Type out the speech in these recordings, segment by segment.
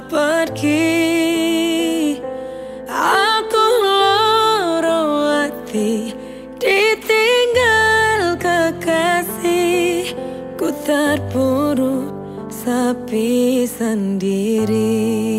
pergi. Aku loro hati Ditinggal kekasih. Ku terpuruk sepi sendiri.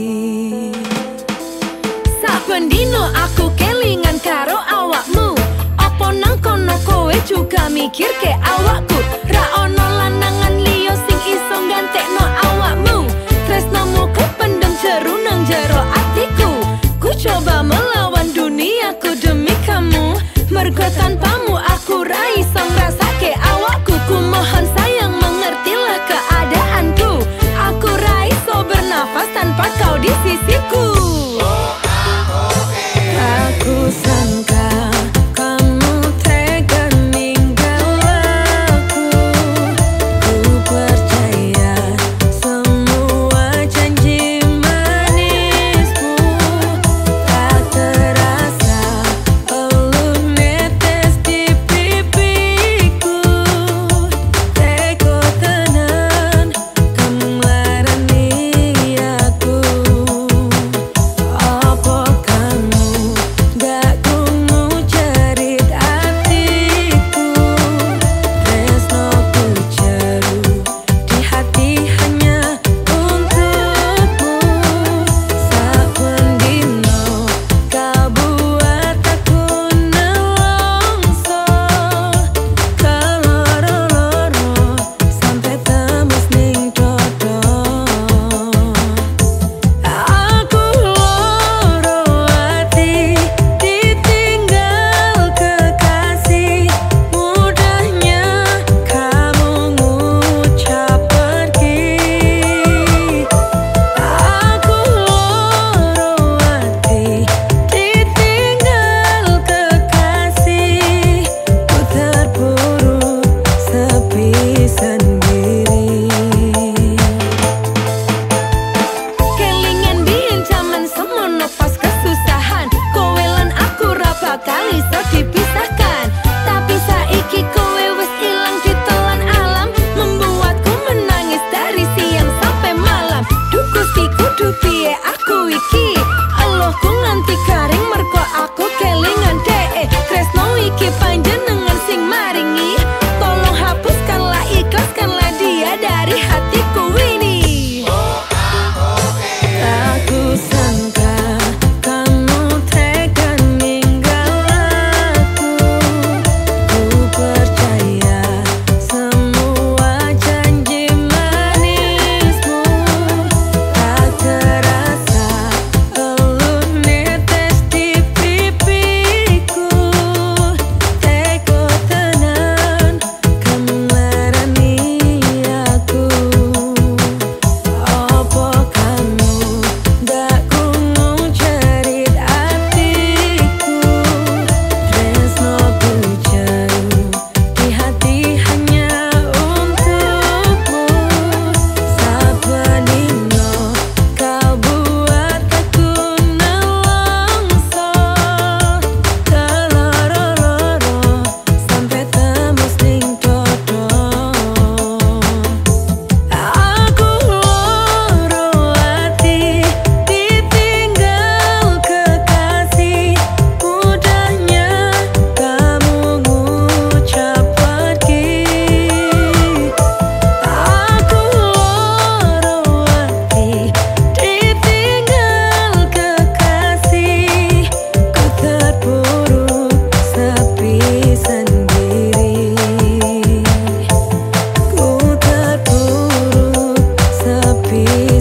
me.